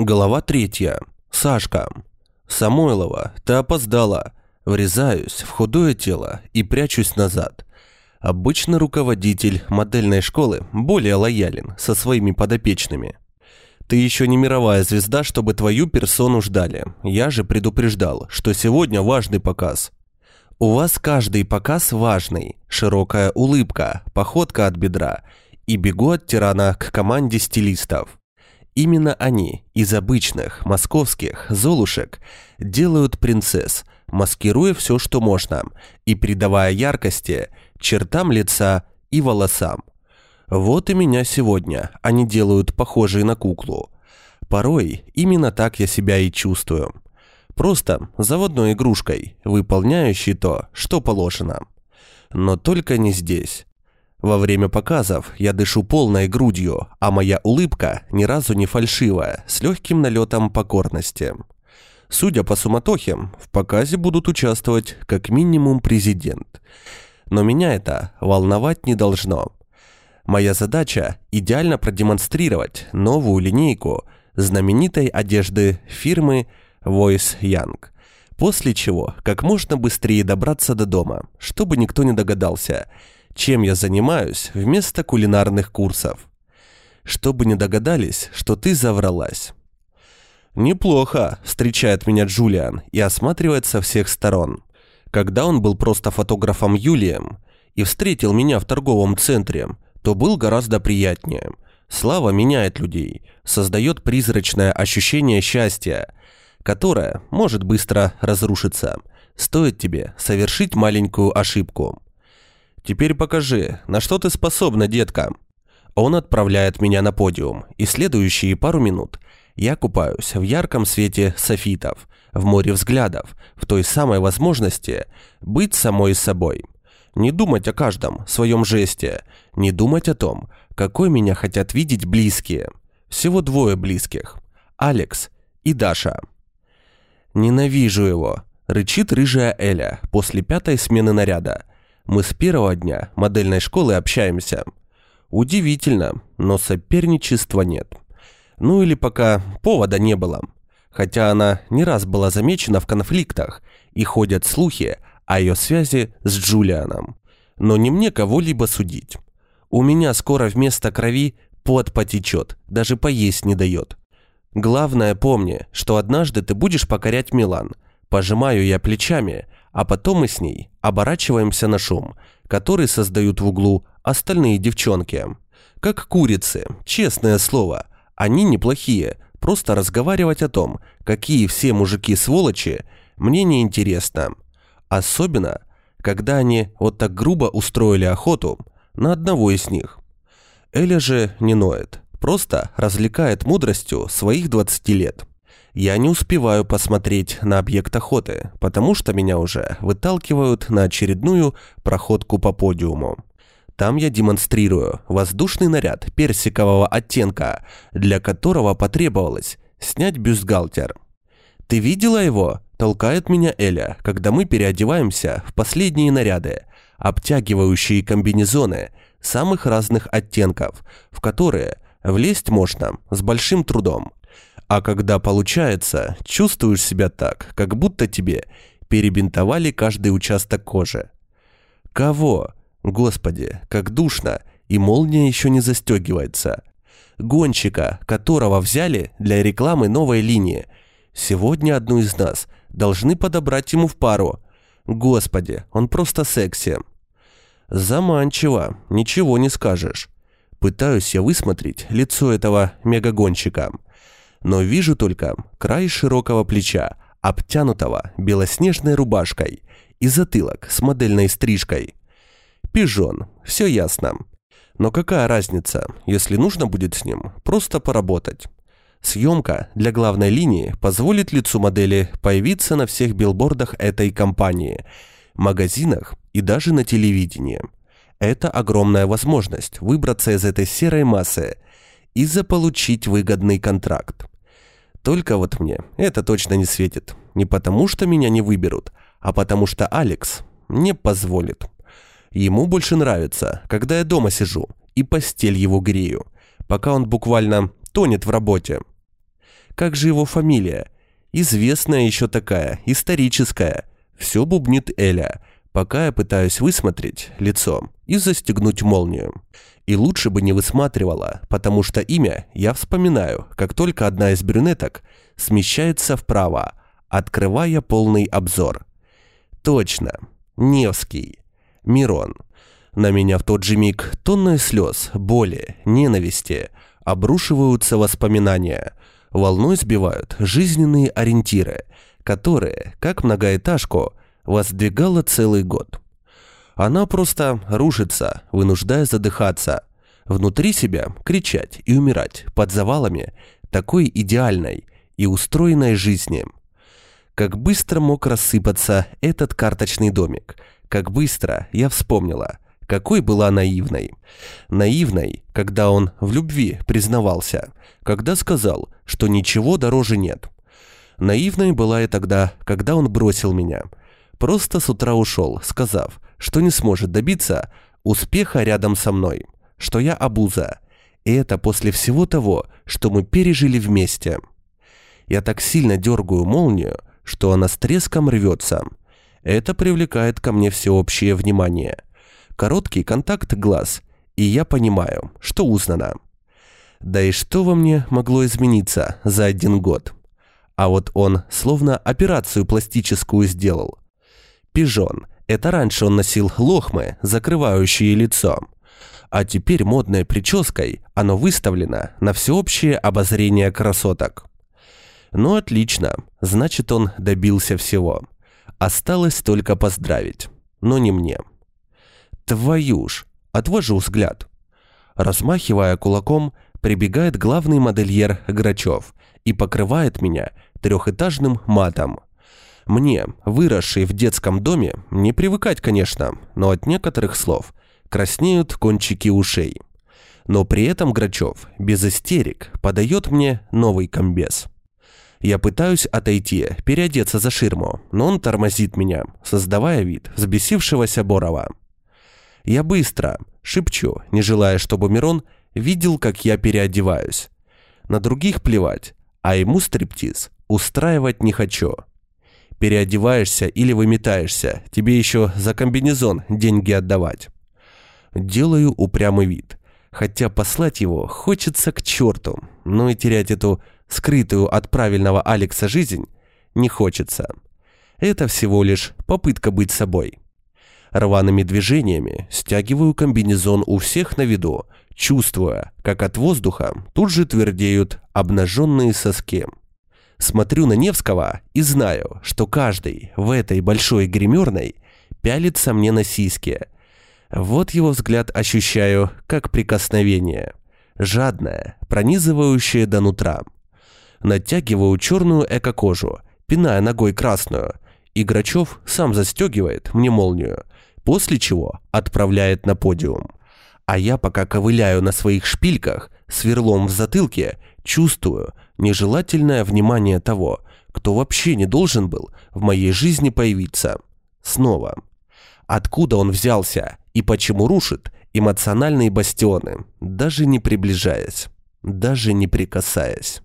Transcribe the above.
Глава третья. Сашка. Самойлова, ты опоздала. Врезаюсь в худое тело и прячусь назад. Обычно руководитель модельной школы более лоялен со своими подопечными. Ты еще не мировая звезда, чтобы твою персону ждали. Я же предупреждал, что сегодня важный показ. У вас каждый показ важный. Широкая улыбка, походка от бедра. И бегу от тирана к команде стилистов. Именно они из обычных московских золушек делают принцесс, маскируя все, что можно, и придавая яркости чертам лица и волосам. Вот и меня сегодня они делают похожей на куклу. Порой именно так я себя и чувствую. Просто заводной игрушкой, выполняющей то, что положено. Но только не здесь. Во время показов я дышу полной грудью, а моя улыбка ни разу не фальшивая, с легким налетом покорности. Судя по суматохе, в показе будут участвовать как минимум президент. Но меня это волновать не должно. Моя задача – идеально продемонстрировать новую линейку знаменитой одежды фирмы Voice Young. После чего как можно быстрее добраться до дома, чтобы никто не догадался – чем я занимаюсь вместо кулинарных курсов. Чтобы не догадались, что ты завралась. «Неплохо», – встречает меня Джулиан и осматривает со всех сторон. Когда он был просто фотографом Юлием и встретил меня в торговом центре, то был гораздо приятнее. Слава меняет людей, создает призрачное ощущение счастья, которое может быстро разрушиться. Стоит тебе совершить маленькую ошибку. Теперь покажи, на что ты способна, детка». Он отправляет меня на подиум, и следующие пару минут я купаюсь в ярком свете софитов, в море взглядов, в той самой возможности быть самой собой. Не думать о каждом своем жесте, не думать о том, какой меня хотят видеть близкие. Всего двое близких – Алекс и Даша. «Ненавижу его», – рычит рыжая Эля после пятой смены наряда – мы с первого дня модельной школы общаемся. Удивительно, но соперничества нет. Ну или пока повода не было. Хотя она не раз была замечена в конфликтах, и ходят слухи о ее связи с Джулианом. Но не мне кого-либо судить. У меня скоро вместо крови пот потечет, даже поесть не дает. Главное помни, что однажды ты будешь покорять Милан. Пожимаю я плечами – а потом мы с ней оборачиваемся на шум, который создают в углу остальные девчонки. Как курицы, честное слово, они неплохие, просто разговаривать о том, какие все мужики сволочи, мне не интересно. Особенно, когда они вот так грубо устроили охоту на одного из них. Эля же не ноет, просто развлекает мудростью своих 20 лет. Я не успеваю посмотреть на объект охоты, потому что меня уже выталкивают на очередную проходку по подиуму. Там я демонстрирую воздушный наряд персикового оттенка, для которого потребовалось снять бюстгальтер. «Ты видела его?» – толкает меня Эля, когда мы переодеваемся в последние наряды, обтягивающие комбинезоны самых разных оттенков, в которые влезть можно с большим трудом. А когда получается, чувствуешь себя так, как будто тебе перебинтовали каждый участок кожи. Кого? Господи, как душно, и молния еще не застегивается. Гонщика, которого взяли для рекламы новой линии. Сегодня одну из нас должны подобрать ему в пару. Господи, он просто секси. Заманчиво, ничего не скажешь. Пытаюсь я высмотреть лицо этого мегагонщика но вижу только край широкого плеча, обтянутого белоснежной рубашкой, и затылок с модельной стрижкой. Пижон, все ясно. Но какая разница, если нужно будет с ним просто поработать? Съемка для главной линии позволит лицу модели появиться на всех билбордах этой компании, магазинах и даже на телевидении. Это огромная возможность выбраться из этой серой массы и заполучить выгодный контракт. Только вот мне это точно не светит. Не потому, что меня не выберут, а потому что Алекс не позволит. Ему больше нравится, когда я дома сижу и постель его грею, пока он буквально тонет в работе. как же его фамилия? Известная еще такая, историческая. Все бубнит Эля, пока я пытаюсь высмотреть лицом и застегнуть молнию. И лучше бы не высматривала, потому что имя я вспоминаю, как только одна из брюнеток смещается вправо, открывая полный обзор. Точно, Невский, Мирон. На меня в тот же миг тонны слез, боли, ненависти, обрушиваются воспоминания, волной сбивают жизненные ориентиры, которые, как многоэтажку, воздвигала целый год. Она просто рушится, вынуждая задыхаться, внутри себя кричать и умирать под завалами такой идеальной и устроенной жизни. Как быстро мог рассыпаться этот карточный домик, как быстро я вспомнила – какой была наивной. Наивной, когда он в любви признавался, когда сказал, что ничего дороже нет. Наивной была и тогда, когда он бросил меня. Просто с утра ушел, сказав, что не сможет добиться успеха рядом со мной, что я обуза. И это после всего того, что мы пережили вместе. Я так сильно дергаю молнию, что она с треском рвется. Это привлекает ко мне всеобщее внимание – Короткий контакт глаз, и я понимаю, что узнано. Да и что во мне могло измениться за один год? А вот он словно операцию пластическую сделал. Пижон. Это раньше он носил лохмы, закрывающие лицо. А теперь модной прической оно выставлено на всеобщее обозрение красоток. Ну отлично, значит он добился всего. Осталось только поздравить, но не мне. Твою ж! Отвожу взгляд. Размахивая кулаком, прибегает главный модельер Грачев и покрывает меня трехэтажным матом. Мне, выросшей в детском доме, не привыкать, конечно, но от некоторых слов краснеют кончики ушей. Но при этом Грачев, без истерик, подает мне новый комбез. Я пытаюсь отойти, переодеться за ширму, но он тормозит меня, создавая вид взбесившегося Борова. Я быстро, шепчу, не желая, чтобы Мирон видел, как я переодеваюсь. На других плевать, а ему стриптиз устраивать не хочу. Переодеваешься или выметаешься, тебе еще за комбинезон деньги отдавать. Делаю упрямый вид, хотя послать его хочется к черту, но и терять эту скрытую от правильного Алекса жизнь не хочется. Это всего лишь попытка быть собой. Рваными движениями стягиваю комбинезон у всех на виду, чувствуя, как от воздуха тут же твердеют обнаженные соски. Смотрю на Невского и знаю, что каждый в этой большой гримерной пялится мне на сиськи. Вот его взгляд ощущаю, как прикосновение. Жадное, пронизывающее до нутра. Натягиваю черную эко-кожу, пиная ногой красную, и Грачев сам застегивает мне молнию – после чего отправляет на подиум. А я пока ковыляю на своих шпильках, сверлом в затылке, чувствую нежелательное внимание того, кто вообще не должен был в моей жизни появиться. Снова. Откуда он взялся и почему рушит эмоциональные бастионы, даже не приближаясь, даже не прикасаясь.